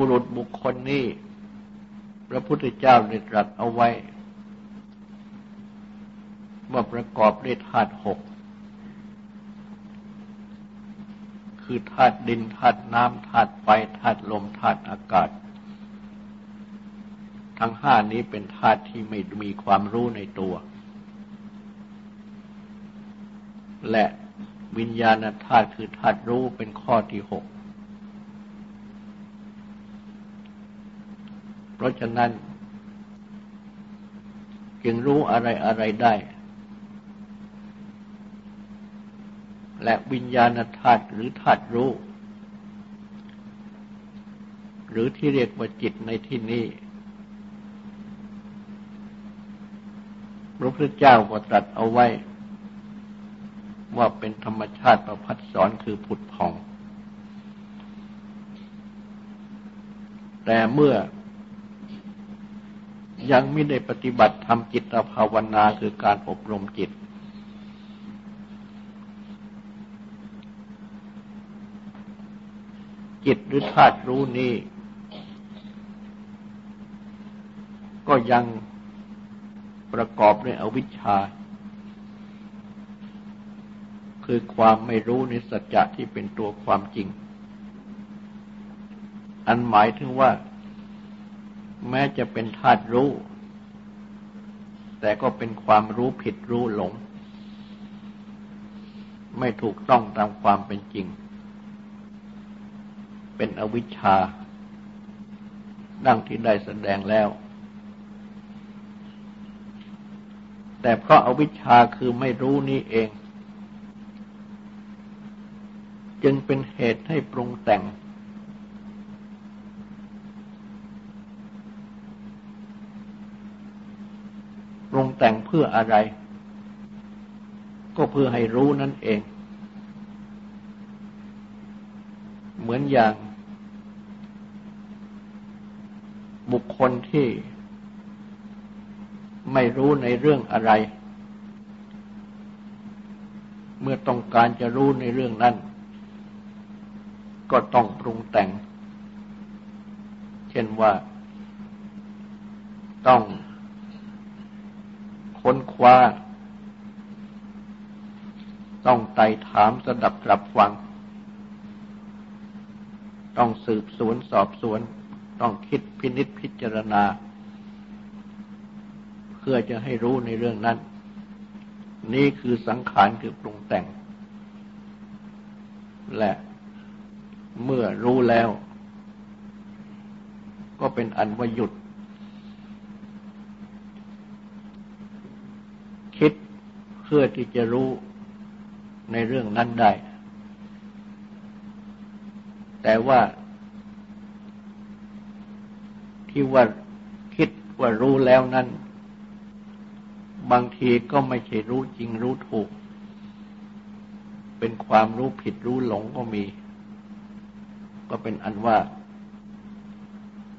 บุรุษบุคคลนี้ พระพุทธเจ้าได้ตรัสเอาไว้ ว่าประกอบด้วยธาตุหก คือธาตุดินธาตุน้ำธาตุไฟธาตุลมธาตุอากาศ ทั้งห้านี้เป็นธาตุที่ไม่มีความรู้ในตัว และวิญญาณธาตุคือธาตุรู้เป็นข้อที่หก เพราะฉะนั้น จึงรู้อะไรอะไรได้ และวิญญาณธาตุหรือธาตุรู้ หรือที่เรียกว่าจิตในที่นี้พระพุทธเจ้าก็ตรัสเอาไว้ ว่าเป็นธรรมชาติประพัดสอนคือผุดผ่อง แต่เมื่อ ยังไม่ได้ปฏิบัติทำจิตภาวนาคือการอบรมจิต จิตหรือธาตุรู้นี้ ก็ยังประกอบด้วยอวิชชา คือความไม่รู้ในสัจจะที่เป็นตัวความจริง อันหมายถึงว่า แม้จะเป็นธาตุรู้ แต่ก็เป็นความรู้ผิดรู้หลง ไม่ถูกต้องตามความเป็นจริง เป็นอวิชชา ดังที่ได้แสดงแล้ว แต่เพราะอาวิชชาคือไม่รู้นี้เอง จึงเป็นเหตุให้ปรุงแต่ง ปรุง แต่งเพื่ออะไร ก็เพื่อให้รู้นั่นเอง เหมือนอย่าง บุคคลที่ไม่รู้ในเรื่องอะไร เมื่อต้องการจะรู้ในเรื่องนั้น ก็ต้องปรุงแต่ง เช่นว่าต้อง ค้นคว้า ต้องไต่ถามสดับกลับฟัง ต้องสืบสวนสอบสวน ต้องคิดพินิษพิจารณา เพื่อจะให้รู้ในเรื่องนั้น นี่คือสังขารคือปรุงแต่ง และเมื่อรู้แล้ว ก็เป็นอันว่าหยุด คิดเพื่อที่จะรู้ในเรื่องนั้นได้ แต่ว่าที่ว่าคิดว่ารู้แล้วนั้น บางทีก็ไม่ใช่รู้จริงรู้ถูก เป็นความรู้ผิดรู้หลงก็มี ก็เป็นอันว่า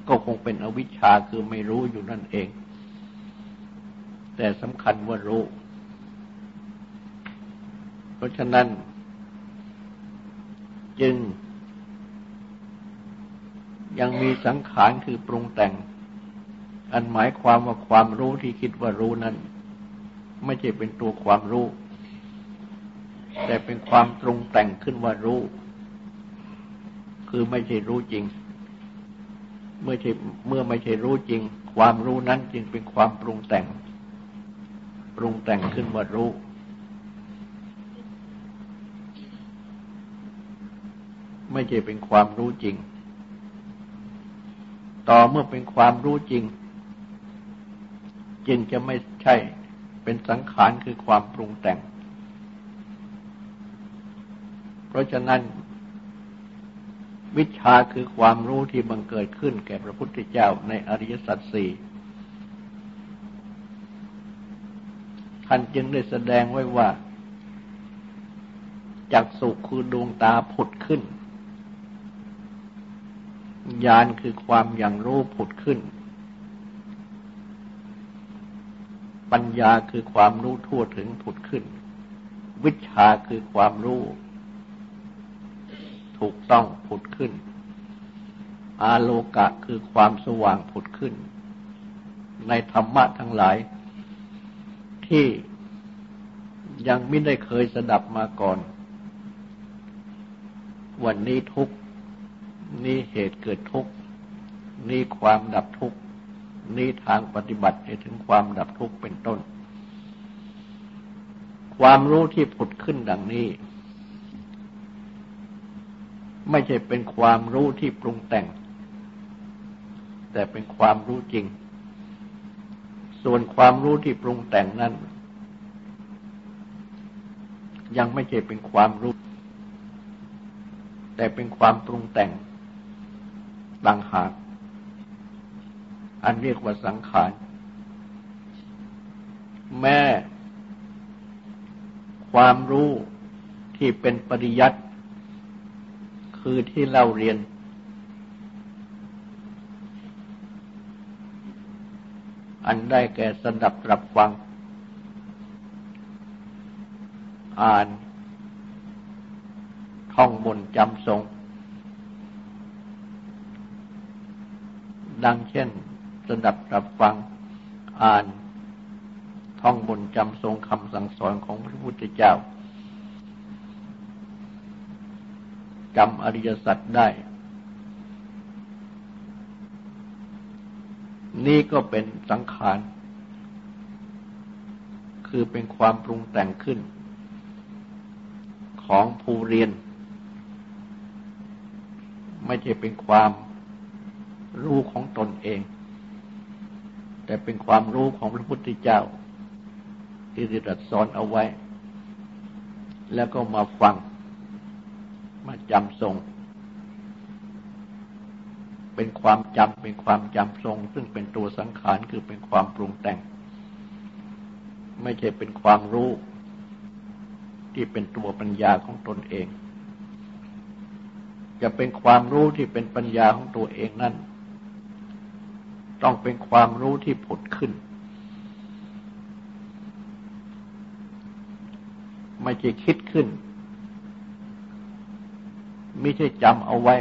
ก็คงเป็นอวิชชาคือไม่รู้อยู่นั่นเอง แต่สำคัญว่ารู้ ราะฉะนั้น จึง ยังมีสังขารคือปรุงแต่ง อันหมายความว่าความรู้ที่คิดว่ารู้นั้น ไม่ใช่เป็นตัวความรู้ แต่เป็นความปรุงแต่งขึ้นว่ารู้ คือไม่ใช่รู้จริง เมื่อใช่เมื่อไม่ใช่รู้จริง ความรู้นั้นจึงเป็นความปรุงแต่ง ปรุงแต่งขึ้นว่ารู้ ไม่ใช่เป็นความรู้จริง ต่อเมื่อเป็นความรู้จริง จึงจะไม่ใช่เป็นสังขารคือความปรุงแต่ง เพราะฉะนั้น วิชาคือความรู้ที่บังเกิดขึ้นแก่พระพุทธเจ้าในอริยสัจสี่ท่านจึงได้แสดงไว้ว่าจากสุขคือดวงตาผุดขึ้น ญาณคือความอย่างรู้ผุดขึ้น ปัญญาคือความรู้ทั่วถึงผุดขึ้น วิชาคือความรู้ ถูกต้องผุดขึ้น อาโลกะคือความสว่างผุดขึ้น ในธรรมะทั้งหลาย ที่ยังไม่ได้เคยสดับมาก่อน วันนี้ทุก นี้เหตุเกิดทุกข์ นี้ความดับทุกข์ นี้ทางปฏิบัติให้ถึงความดับทุกข์เป็นต้น ความรู้ที่ผุดขึ้นดังนี้ ไม่ใช่เป็นความรู้ที่ปรุงแต่ง แต่เป็นความรู้จริง ส่วนความรู้ที่ปรุงแต่งนั้น ยังไม่ใช่เป็นความรู้แต่เป็นความปรุงแต่ง ต่างหาก อันเรียกว่าสังขาร แม่ความรู้ที่เป็นปริยัติ คือที่เราเรียน อันได้แก่สดับรับฟัง อ่าน ท่องบนจำทรง ดังเช่นสดับรับฟังอ่านท่องบนจำทรงคำสั่งสอนของพระพุทธเจ้าจำอริยสัจได้ นี่ก็เป็นสังขาร คือเป็นความปรุงแต่งขึ้น ของผู้เรียน ไม่ใช่เป็นความ รู้ของตนเอง แต่เป็นความรู้ของพระพุทธเจ้า ที่ได้ตรัสสอนเอาไว้ แล้วก็มาฟัง มาจำทรง เป็นความจำเป็นความจำทรง ซึ่งเป็นตัวสังขารคือเป็นความปรุงแต่ง ไม่ใช่เป็นความรู้ ที่เป็นตัวปัญญาของตนเองจะเป็นความรู้ที่เป็นปัญญาของตัวเองนั่น ต้องเป็นความรู้ที่ผุดขึ้น ไม่ใช่คิดขึ้น ไม่ใช่จำเอาไว้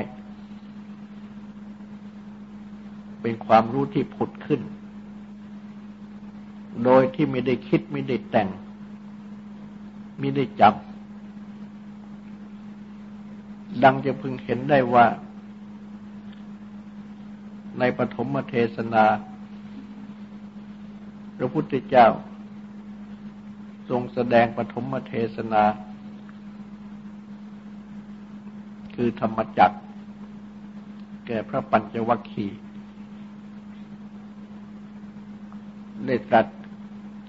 เป็นความรู้ที่ผุดขึ้น โดยที่ไม่ได้คิดไม่ได้แต่ง ไม่ได้จำดังจะพึงเห็นได้ว่า ในปฐมเทศนา พระพุทธเจ้า ทรงแสดงปฐมเทศนา คือธรรมจักแก่พระปัญจวัคคีย์ได้ตรัส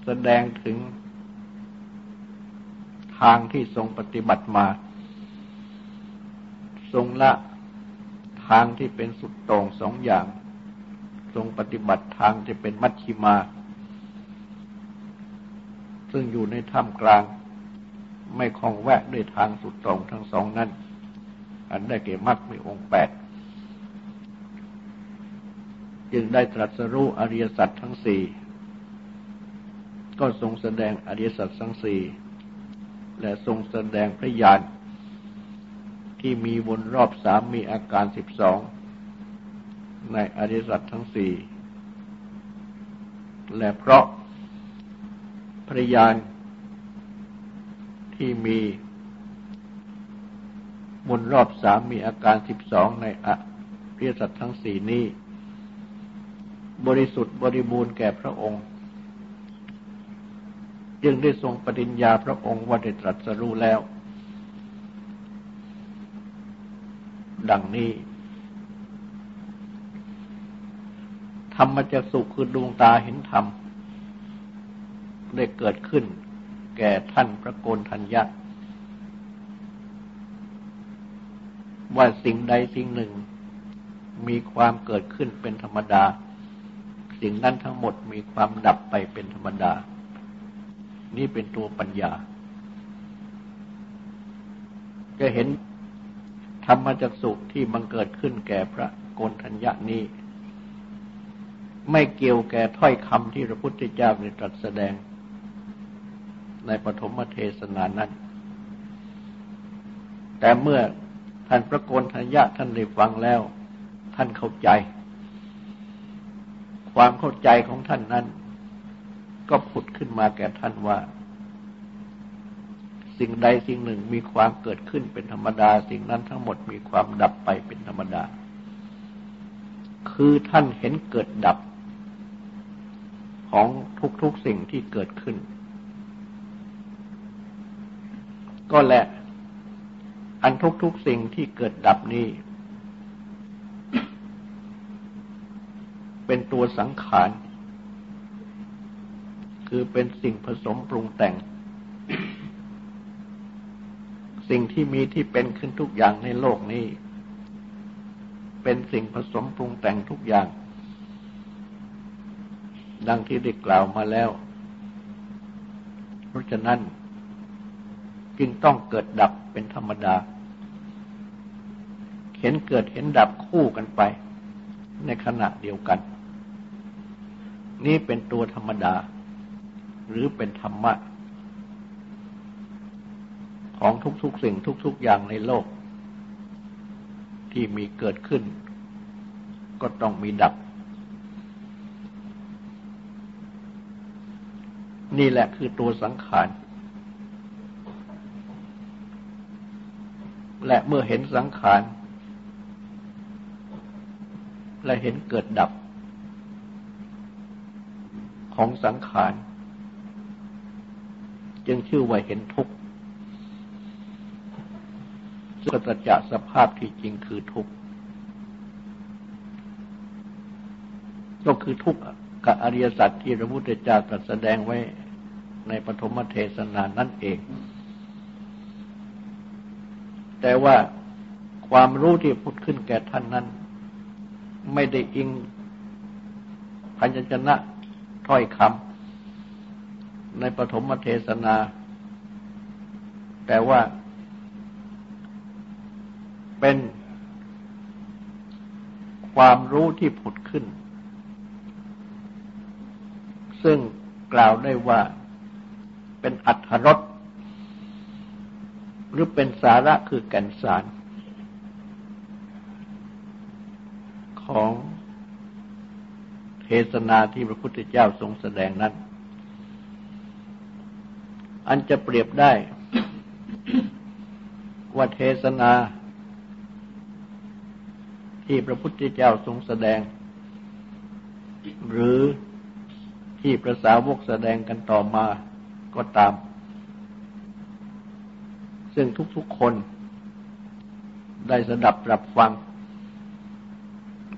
แสดงถึงทางที่ทรงปฏิบัติมา ทรงละทางที่เป็นสุดต่งสองอย่าง ทรงปฏิบัติทางจะเป็นมัชชิมา ซึ่งอยู่ในถ้ำกลาง ไม่คลองแวะด้วยทางสุดตรงทั้งสองนั้น อันได้เก่มักมีองค์แปด จึงได้ตรัสรู้อริยสัจทั้งสี่ ก็ทรงแสดงอริยสัจทั้งสี่ และทรงแสดงพระญาณที่มีวนรอบสามมีอาการสิบสอง ในอริสัตทั้งสี่ และเพราะพระยานที่มีบนรอบสามมีอาการสิบสองในอริสัตทั้งสี่นี้ บริสุทธิ์บริบูรณ์แก่พระองค์ จึงได้ทรงปฏิญญาพระองค์ว่าได้ตรัสรู้แล้ว ดังนี้ รรมจักสุคือดวงตาเห็นธรรม ได้เกิดขึ้น แก่ท่านพระโกนทัญญะว่าสิ่งใดสิ่งหนึ่ง มีความเกิดขึ้นเป็นธรรมดา สิ่งนั้นทั้งหมดมีความดับไปเป็นธรรมดา นี่เป็นตัวปัญญา จะเห็นธรรมจักสุที่มันเกิดขึ้นแก่พระโกนทัญญะนี้ ไม่เกี่ยวแก่ถ้อยคำที่พระพุทธเจ้าได้ตรัสแสดง ในปฐมเทศนานั้น แต่เมื่อท่านพระโกนทัญญะท่านได้ฟังแล้ว ท่านเข้าใจ ความเข้าใจของท่านนั้น ก็ผุดขึ้นมาแก่ท่านว่า สิ่งใดสิ่งหนึ่งมีความเกิดขึ้นเป็นธรรมดา สิ่งนั้นทั้งหมดมีความดับไปเป็นธรรมดา คือท่านเห็นเกิดดับ ของทุกๆสิ่งที่เกิดขึ้น ก็แหละ อันทุกๆสิ่งที่เกิดดับนี้ เป็นตัวสังขาร คือเป็นสิ่งผสมปรุงแต่ง สิ่งที่มีที่เป็นขึ้นทุกอย่างในโลกนี้ เป็นสิ่งผสมปรุงแต่งทุกอย่าง ดังที่ได้กล่าวมาแล้ว เพราะฉะนั้นจึงต้องเกิดดับเป็นธรรมดา เห็นเกิดเห็นดับคู่กันไป ในขณะเดียวกัน นี่เป็นตัวธรรมดา หรือเป็นธรรมะ ของทุกๆสิ่งทุก ๆ อย่างในโลก ที่มีเกิดขึ้น ก็ต้องมีดับ นี่แหละคือตัวสังขาร และเมื่อเห็นสังขาร และเห็นเกิดดับ ของสังขาร จึงชื่อว่าเห็นทุกข์ซึ่งสัจจะสภาพที่จริงคือทุกข์ ก็คือทุกข์กับอริยสัจที่พระพุทธเจ้าตรัสแสดงไว้ ในปฐมเทศนานั่นเอง แต่ว่าความรู้ที่พุดขึ้นแก่ท่านนั้น ไม่ได้อิงพัญชนะถ้อยคำในปฐมเทศนา แต่ว่าเป็นความรู้ที่ผุดขึ้น ซึ่งกล่าวได้ว่า เป็นอัธรสหรือเป็นสาระคือแก่นสาร ของเทศนาที่พระพุทธเจ้าทรงแสดงนั้น อันจะเปรียบได้ ว่าเทศนา ที่พระพุทธเจ้าทรงแสดง หรือที่พระสาวกแสดงกันต่อมา ก็ตาม ซึ่งทุกๆคนได้สดับปรับฟัง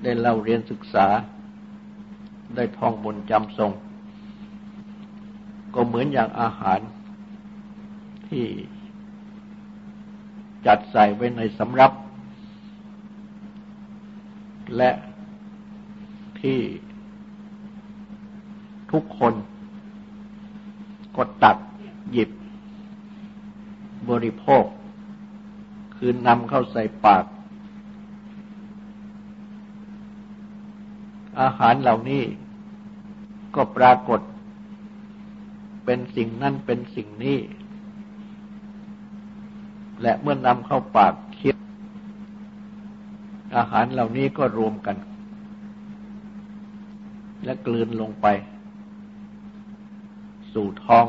ได้เล่าเรียนศึกษา ได้ท่องบนจำทรง ก็เหมือนอย่างอาหารที่จัดใส่ไว้ในสำรับ และที่ทุกคน กดตักหยิบบริโภค คือนำเข้าใส่ปาก อาหารเหล่านี้ก็ปรากฏ เป็นสิ่งนั้นเป็นสิ่งนี้ และเมื่อนำเข้าปากเคี้ยวอาหารเหล่านี้ก็รวมกัน และกลืนลงไป สู่ท้อง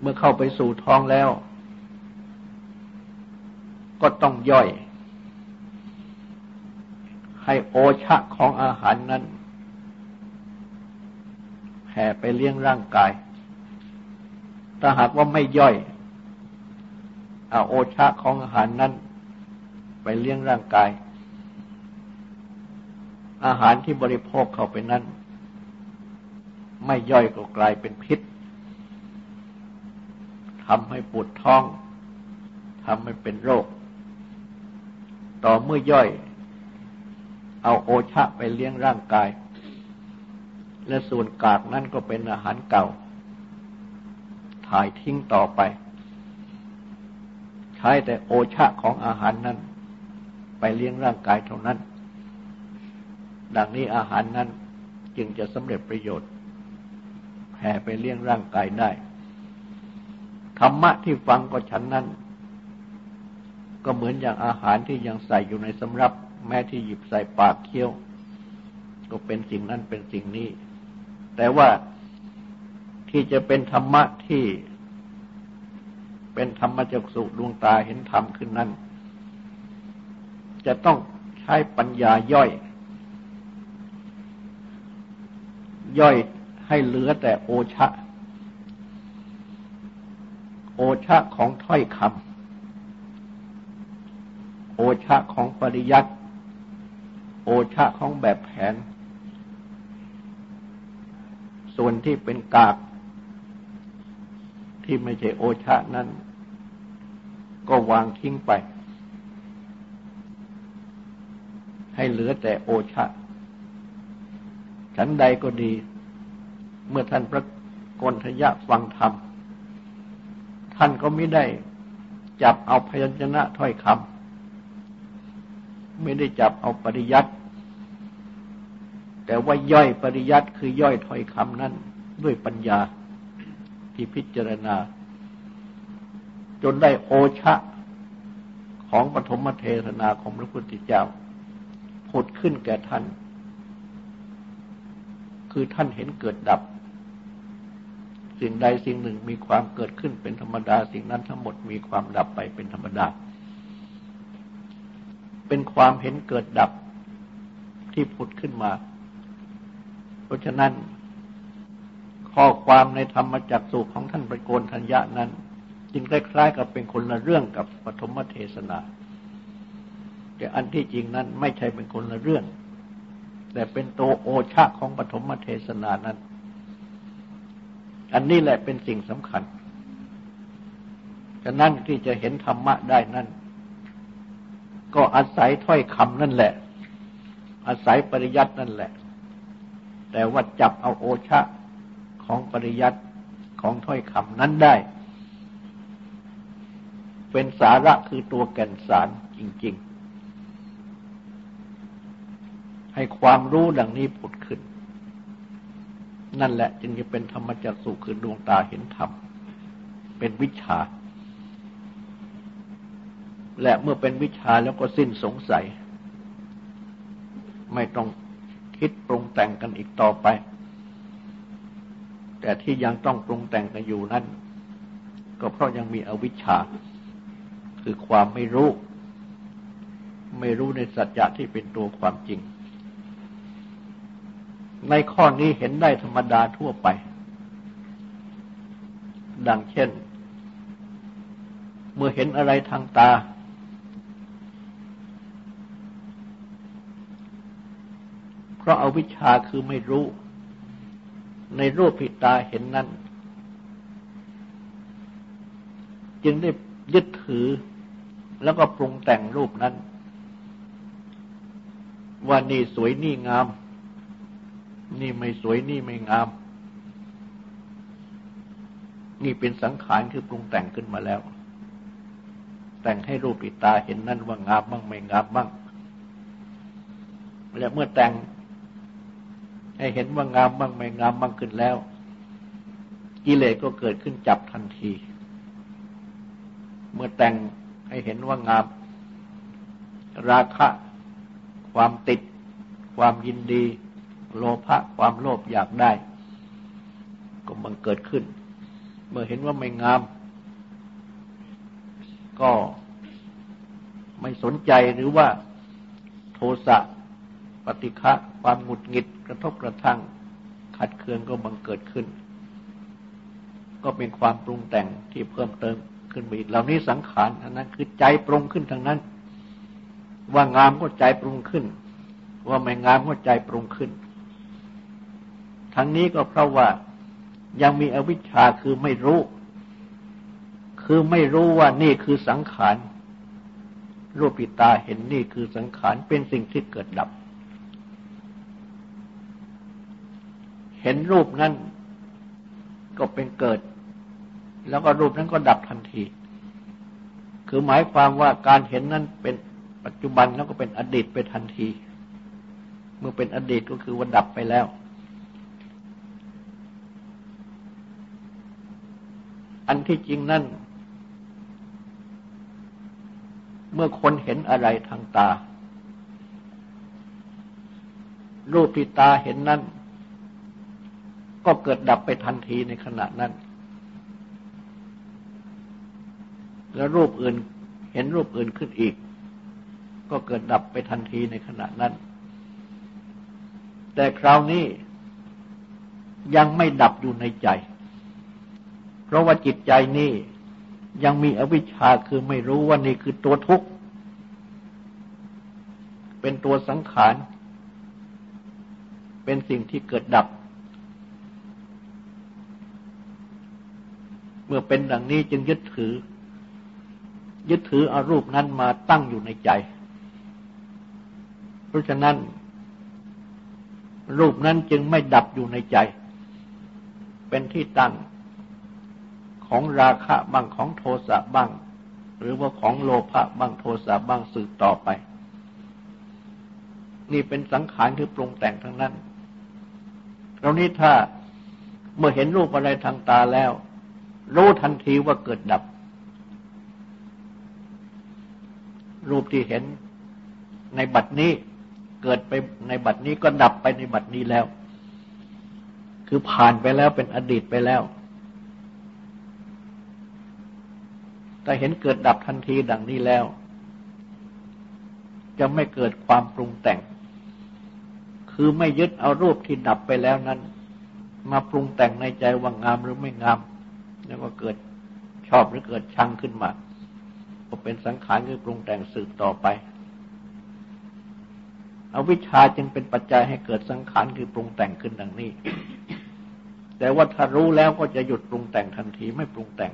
เมื่อเข้าไปสู่ท้องแล้ว ก็ต้องย่อย ให้โอชะของอาหารนั้นแผ่ไปเลี้ยงร่างกาย ถ้าหากว่าไม่ย่อยเอาโอชะของอาหารนั้น ไปเลี้ยงร่างกาย อาหารที่บริโภคเข้าไปนั้น ไม่ย่อยก็กลายเป็นพิษทำให้ปวดท้องทำให้เป็นโรค ต่อเมื่อย่อย เอาโอชะไปเลี้ยงร่างกาย และส่วนกากนั่นก็เป็นอาหารเก่า ถ่ายทิ้งต่อไป ใช้แต่โอชะของอาหารนั้น ไปเลี้ยงร่างกายเท่านั้น ดังนี้อาหารนั้นจึงจะสำเร็จประโยชน์ แผ่ไปเลี้ยงร่างกายได้ ธรรมะที่ฟังก็ฉันนั้น ก็เหมือนอย่างอาหารที่ยังใส่อยู่ในสำรับ แม้ที่หยิบใส่ปากเคี้ยว ก็เป็นสิ่งนั้นเป็นสิ่งนี้ แต่ว่าที่จะเป็นธรรมะที่เป็นธรรมจักสุดวงตาเห็นธรรมขึ้นนั้น จะต้องใช้ปัญญาย่อย ย่อย ให้เหลือแต่โอชะ โอชะของถ้อยคำ โอชะของปริยัติ โอชะของแบบแผน ส่วนที่เป็นกากที่ไม่ใช่โอชะนั้น ก็วางทิ้งไป ให้เหลือแต่โอชะ ฉันใดก็ดี เมื่อท่านพระกนทยะฟังธรรม ท่านก็ไม่ได้จับเอาพยัญชนะถ้อยคำไม่ได้จับเอาปริยัติแต่ว่าย่อยปริยัติคือย่อยถ้อยคำนั้นด้วยปัญญาที่พิจารณา จนได้โอชะของปฐมเทศนาของพระพุทธเจ้าผุดขึ้นแก่ท่าน คือท่านเห็นเกิดดับ สิ่งใดสิ่งหนึ่งมีความเกิดขึ้นเป็นธรรมดา สิ่งนั้นทั้งหมดมีความดับไปเป็นธรรมดา เป็นความเห็นเกิดดับที่ผุดขึ้นมา เพราะฉะนั้น ข้อความในธรรมจักสุของท่านประโกนทัญญานั้น จึงคล้ายๆกับเป็นคนละเรื่องกับปฐมเทศนา แต่อันที่จริงนั้นไม่ใช่เป็นคนละเรื่อง แต่เป็นโตโอชะของปฐมเทศนานั้น อันนี้แหละเป็นสิ่งสำคัญฉะนั้นที่จะเห็นธรรมะได้นั้น ก็อาศัยถ้อยคำนั่นแหละ อาศัยปริยัตินั่นแหละ แต่ว่าจับเอาโอชะของปริยัติของถ้อยคำนั้นได้ เป็นสาระคือตัวแก่นสารจริง ๆ ให้ความรู้ดังนี้ผุดขึ้น นั่นแหละจึงจะเป็นธรรมจักสุคือดวงตาเห็นธรรม เป็นวิชา และเมื่อเป็นวิชาแล้วก็สิ้นสงสัย ไม่ต้องคิดปรุงแต่งกันอีกต่อไป แต่ที่ยังต้องปรุงแต่งกันอยู่นั้นก็เพราะยังมีอวิชชา คือความไม่รู้ ไม่รู้ในสัจจะที่เป็นตัวความจริง ในข้อนี้เห็นได้ธรรมดาทั่วไป ดังเช่น เมื่อเห็นอะไรทางตา เพราะอาวิชชาคือไม่รู้ ในรูปผิตาเห็นนั้นจึงได้ยึดถือแล้วก็ปรุงแต่งรูปนั้น ว่านี่สวยนี่งาม นี่ไม่สวยนี่ไม่งาม นี่เป็นสังขารคือปรุงแต่งขึ้นมาแล้ว แต่งให้รูปปิตาเห็นนั่นว่างามบ้างไม่งามบ้างและเมื่อแต่งให้เห็นว่างามบ้างไม่งามบ้างขึ้นแล้ว กิเลสก็เกิดขึ้นจับทันที เมื่อแต่งให้เห็นว่างาม ราคะ ความติด ความยินดี โลภะความโลภอยากได้ ก็มันเกิดขึ้น เมื่อเห็นว่าไม่งาม ก็ไม่สนใจหรือว่าโทสะปฏิฆะความหงุดหงิดกระทบกระทั่ง ขัดเคืองก็บังเกิดขึ้น ก็เป็นความปรุงแต่งที่เพิ่มเติมขึ้นไปอีกเหล่านี้สังขารอันนั้นคือใจปรุงขึ้นทางนั้น ว่างามก็ใจปรุงขึ้น ว่าไม่งามก็ใจปรุงขึ้น ทั้งนี้ก็เพราะว่ายังมีอวิชชาคือไม่รู้ คือไม่รู้ว่านี่คือสังขาร รูปิตาเห็นนี่คือสังขารเป็นสิ่งที่เกิดดับ เห็นรูปนั้นก็เป็นเกิด แล้วก็รูปนั้นก็ดับทันที คือหมายความว่าการเห็นนั้นเป็นปัจจุบันแล้วก็เป็นอดีตไปทันที เมื่อเป็นอดีตก็คือว่าดับไปแล้ว อันที่จริงนั่น เมื่อคนเห็นอะไรทางตา รูปที่ตาเห็นนั้นก็เกิดดับไปทันทีในขณะนั้น แล้วรูปอื่นเห็นรูปอื่นขึ้นอีก ก็เกิดดับไปทันทีในขณะนั้น แต่คราวนี้ยังไม่ดับอยู่ในใจ เพราะว่าจิตใจนี่ยังมีอวิชชาคือไม่รู้ว่านี่คือตัวทุกข์ เป็นตัวสังขาร เป็นสิ่งที่เกิดดับ เมื่อเป็นดังนี้จึงยึดถือ ยึดถืออารูปนั้นมาตั้งอยู่ในใจ เพราะฉะนั้น รูปนั้นจึงไม่ดับอยู่ในใจ เป็นที่ตั้ง ของราคะบ้างของโทสะบ้าง หรือว่าของโลภะบ้างโทสะบ้างสืบต่อไป นี่เป็นสังขารคือปรุงแต่งทั้งนั้นเรานี้ถ้าเมื่อเห็นรูปอะไรทางตาแล้ว รู้ทันทีว่าเกิดดับ รูปที่เห็นในบัดนี้เกิดไปในบัดนี้ก็ดับไปในบัดนี้แล้ว คือผ่านไปแล้วเป็นอดีตไปแล้ว แต่เห็นเกิดดับทันทีดังนี้แล้ว จะไม่เกิดความปรุงแต่ง คือไม่ยึดเอารูปที่ดับไปแล้วนั้น มาปรุงแต่งในใจว่างามหรือไม่งาม แล้วก็เกิดชอบหรือเกิดชังขึ้นมา ก็เป็นสังขารคือปรุงแต่งสืบต่อไปอวิชชาจึงเป็นปัจจัยให้เกิดสังขารคือปรุงแต่งขึ้นดังนี้ แต่ว่าถ้ารู้แล้วก็จะหยุดปรุงแต่งทันทีไม่ปรุงแต่ง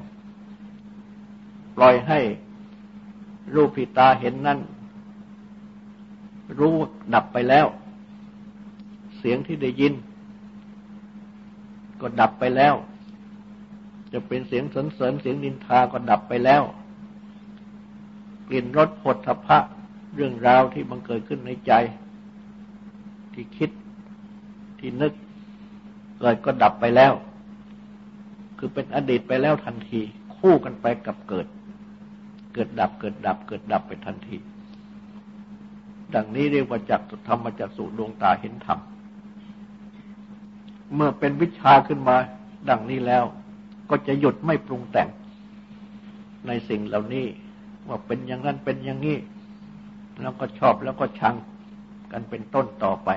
ปล่อยให้รูปที่ตาเห็นนั้นรู้ดับไปแล้ว เสียงที่ได้ยิน ก็ดับไปแล้ว จะเป็นเสียงสนเสริญเสียงนินทาก็ดับไปแล้ว กลิ่นรสผลทพะเรื่องราวที่บังเกิดขึ้นในใจ ที่คิดที่นึกเกิดก็ดับไปแล้ว คือเป็นอดีตไปแล้วทันที คู่กันไปกับเกิด เกิดดับเกิดดับเกิดดับไปทันที ดังนี้เรียกว่าจักธรรมจักสุดวงตาเห็นธรรม เมื่อเป็นวิชาขึ้นมา ดังนี้แล้ว ก็จะหยุดไม่ปรุงแต่งในสิ่งเหล่านี้ ว่าเป็นอย่างนั้นเป็นอย่างนี้ แล้วก็ชอบแล้วก็ชังกันเป็นต้นต่อไป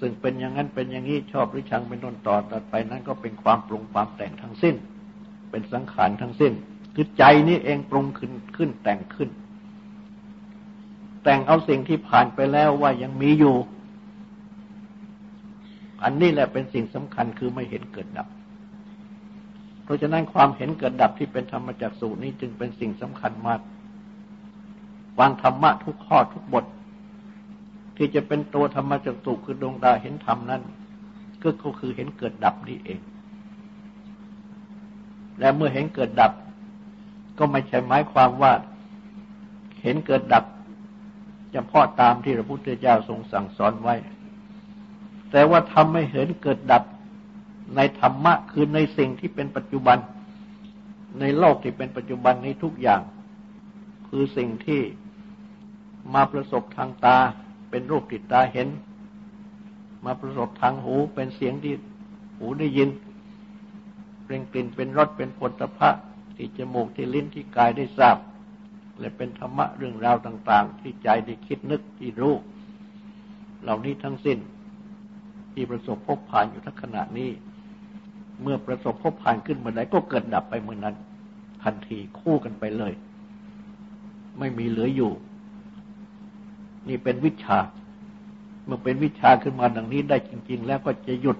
ซึ่งเป็นอย่างนั้นเป็นอย่างนี้ชอบหรือชังเป็นต้นต่อต่อไปนั้นก็เป็นความปรุงความแต่งทั้งสิ้น เป็นสังขารทั้งสิ้น คือใจนี้เองปรุงขึ้นขึ้นแต่งขึ้น แต่งเอาสิ่งที่ผ่านไปแล้วว่ายังมีอยู่ อันนี้แหละเป็นสิ่งสำคัญคือไม่เห็นเกิดดับ เพราะฉะนั้นความเห็นเกิดดับที่เป็นธรรมจักสูนี้จึงเป็นสิ่งสำคัญมากวางธรรมะทุกข้อทุกบท ที่จะเป็นตัวธรรมจักสุคือดวงตาเห็นธรรมนั้นก็คือเห็นเกิดดับนี่เอง และเมื่อเห็นเกิดดับ ก็ไม่ใช่หมายความว่าเห็นเกิดดับเฉพาะตามที่พระพุทธเจ้าทรงสั่งสอนไว้ แต่ว่าทำให้เห็นเกิดดับในธรรมะคือในสิ่งที่เป็นปัจจุบัน ในโลกที่เป็นปัจจุบันในทุกอย่าง คือสิ่งที่มาประสบทางตาเป็นรูปติดตาเห็น มาประสบทางหูเป็นเสียงที่หูได้ยิน เป็นกลิ่นเป็นรสเป็นผลตภะ ที่จมูกที่ลิ้นที่กายได้ทราบ และเป็นธรรมะเรื่องราวต่าง ๆ ที่ใจได้คิดนึกที่รู้ เหล่านี้ทั้งสิ้นที่ประสบพบผ่านอยู่ทั้งขณะนี้ เมื่อประสบพบผ่านขึ้นเมื่อใดก็เกิดดับไปเมื่อนั้น ทันทีคู่กันไปเลย ไม่มีเหลืออยู่ นี่เป็นวิชา เมื่อเป็นวิชาขึ้นมาดังนี้ได้จริง ๆ แล้วก็จะหยุด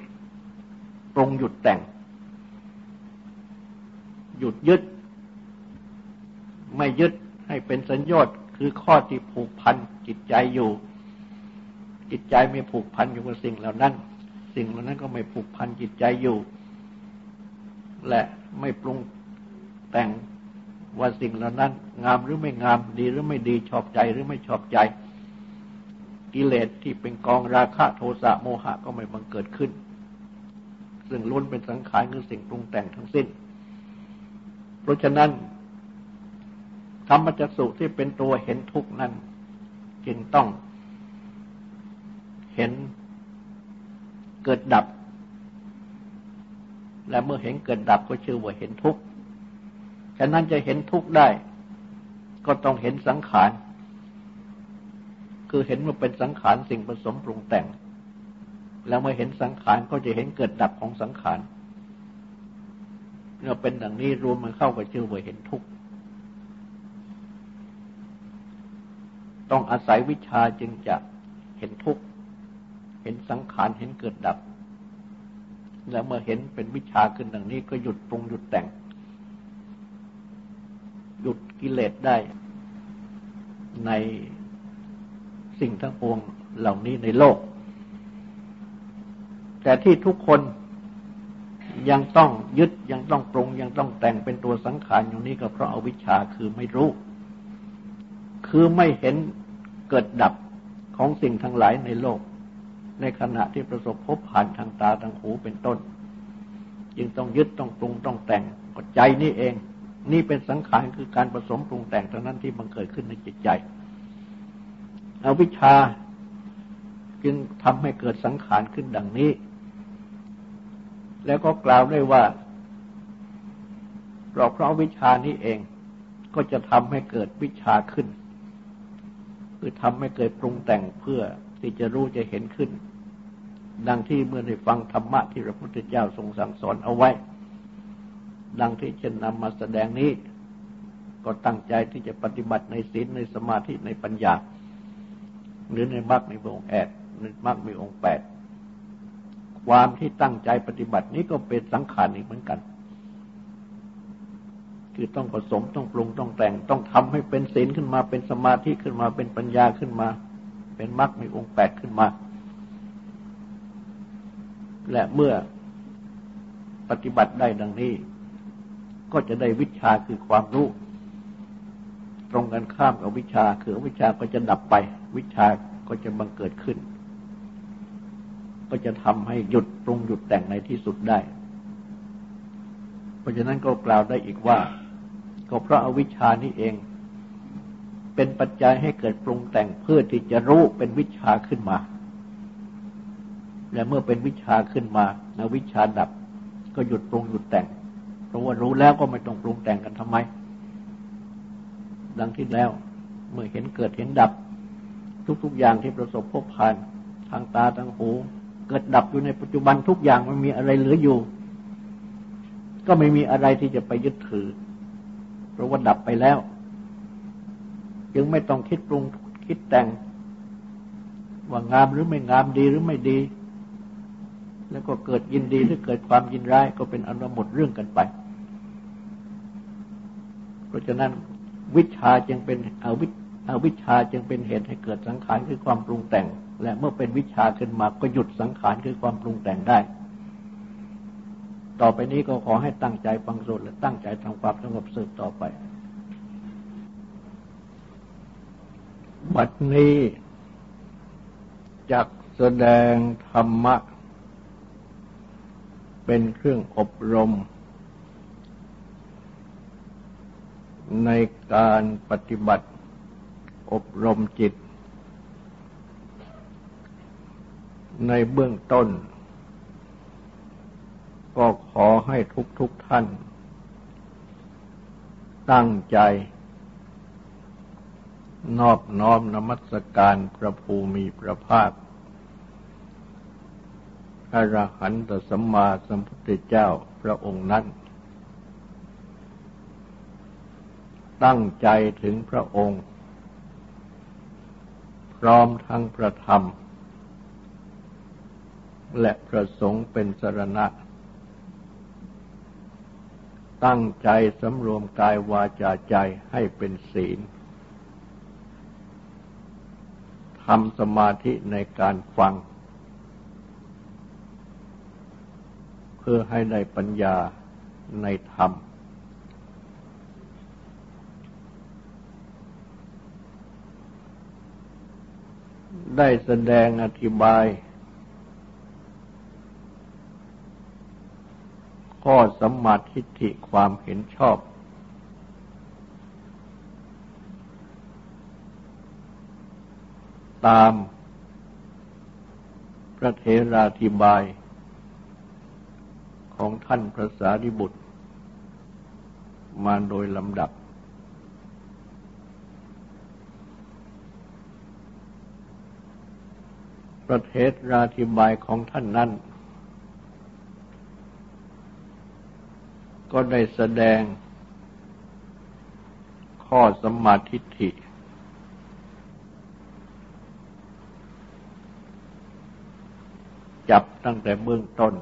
ตรงหยุดแต่ง หยุดยึด ไม่ยึดให้เป็นสัญญาตคือข้อที่ผูกพันจิตใจอยู่ จิตใจไม่ผูกพันอยู่กับสิ่งเหล่านั้น สิ่งเหล่านั้นก็ไม่ผูกพันจิตใจอยู่ และไม่ปรุงแต่งว่าสิ่งเหล่านั้น งามหรือไม่งามดีหรือไม่ดีชอบใจหรือไม่ชอบใจ กิเลสที่เป็นกองราคะโทสะโมหะก็ไม่บังเกิดขึ้น ซึ่งล้วนเป็นสังขารคือสิ่งปรุงแต่งทั้งสิ้น เพราะฉะนั้น ธรรมจักสุที่เป็นตัวเห็นทุกข์นั้นจึงต้อง เห็นเกิดดับ และเมื่อเห็นเกิดดับก็ชื่อว่าเห็นทุกข์ฉะนั้นจะเห็นทุกข์ได้ ก็ต้องเห็นสังขาร คือเห็นว่าเป็นสังขารสิ่งผสมปรุงแต่ง แล้วเมื่อเห็นสังขารก็จะเห็นเกิดดับของสังขารเมื่อเป็นดังนี้รวมมันเข้ากับชื่อว่าเห็นทุกข์ ต้องอาศัยวิชาจึงจะเห็นทุกข์เห็นสังขารเห็นเกิดดับ แล้วเมื่อเห็นเป็นวิชาขึ้นดังนี้ก็หยุดปรุงหยุดแต่ง หยุดกิเลสได้ในสิ่งทั้งปวงเหล่านี้ในโลก แต่ที่ทุกคนยังต้องยึดยังต้องปรุง ยังต้องแต่งเป็นตัวสังขารอยู่นี้ก็เพราะอาวิชชาคือไม่รู้ คือไม่เห็น เกิดดับของสิ่งทั้งหลายในโลก ในขณะที่ประสบพบผ่านทางตาทางหูเป็นต้น จึงต้องยึดต้องปรุงต้องแต่งก็ใจนี่เอง นี่เป็นสังขารคือการผสมปรุงแต่งเท่านั้นที่มันเกิดขึ้นในจิตใจอวิชชาจึงทำให้เกิดสังขารขึ้นดังนี้ แล้วก็กล่าวได้ว่าเพราะเพราะวิชานี้เองก็จะทำให้เกิดวิชาขึ้น คือทำให้เกิดปรุงแต่งเพื่อที่จะรู้จะเห็นขึ้น ดังที่เมื่อได้ฟังธรรมะที่พระพุทธเจ้าทรงสั่งสอนเอาไว้ ดังที่เช่นนำมาแสดงนี้ ก็ตั้งใจที่จะปฏิบัติในศีลในสมาธิในปัญญา หรือในมรรคในองค์แอดในมรรคมีองค์แปดความที่ตั้งใจปฏิบัตินี้ก็เป็นสังขารอีกเหมือนกัน คือต้องผสมต้องปรุงต้องแต่ง ต้องทำให้เป็นศีลขึ้นมาเป็นสมาธิขึ้นมาเป็นปัญญาขึ้นมา เป็นมรรคมีองค์แปดขึ้นมา และเมื่อปฏิบัติได้ดังนี้ ก็จะได้วิชาคือความรู้ ตรงกันข้ามกับวิชาคือวิชาก็จะดับไป วิชาก็จะบังเกิดขึ้น ก็จะทำให้หยุดปรุงหยุดแต่งในที่สุดได้ เพราะฉะนั้นก็กล่าวได้อีกว่า ก็เพราะอาวิชชานี้เอง เป็นปัจจัยให้เกิดปรุงแต่งเพื่อที่จะรู้เป็นวิชาขึ้นมา และเมื่อเป็นวิชาขึ้นมาอวิชชาดับ ก็หยุดปรุงหยุดแต่งเพราะว่ารู้แล้วก็ไม่ต้องปรุงแต่งกันทำไม ดังที่แล้ว เมื่อเห็นเกิดเห็นดับ ทุก ๆ อย่างที่ประสบพบผ่านทางตาทางหูเกิดดับอยู่ในปัจจุบันทุกอย่างมันมีอะไรเหลืออยู่ ก็ไม่มีอะไรที่จะไปยึดถือ เพราะว่าดับไปแล้ว จึงไม่ต้องคิดปรุงคิดแต่ง ว่างามหรือไม่งามดีหรือไม่ดี แล้วก็เกิดยินดีหรือเกิดความยินร้ายก็เป็นอนหมดเรื่องกันไป เพราะฉะนั้นวิชาจึงเป็นอวิอวิชาจึงเป็นเหตุให้เกิดสังขารคือความปรุงแต่ง และเมื่อเป็นวิชาขึ้นมาก็หยุดสังขารคือความปรุงแต่งได้ ต่อไปนี้ก็ขอให้ตั้งใจฟังสวดและตั้งใจทำความสงบสืบต่อไป บัดนี้จักแสดงธรรมะ เป็นเครื่องอบรม ในการปฏิบัติอบรมจิต ในเบื้องต้น ก็ขอให้ทุกทุกท่าน ตั้งใจ นอบน้อมนมัสการพระภูมิพระภาคอรหันตสัมมาสัมพุทธเจ้าพระองค์นั้น ตั้งใจถึงพระองค์ พร้อมทั้งพระธรรม และประสงค์เป็นสรณะ ตั้งใจสำรวมกายวาจาใจให้เป็นศีลทำสมาธิในการฟัง เพื่อให้ได้ปัญญาในธรรม ได้แสดงอธิบาย ก็สัมมาทิฏฐิความเห็นชอบ ตามพระเทราธิบาย ของท่านพระสาริบุตร มาโดยลำดับพระเทศราธิบายของท่านนั้น ก็ได้แสดง ข้อสมาธิฐิ จับตั้งแต่เบื้องต้น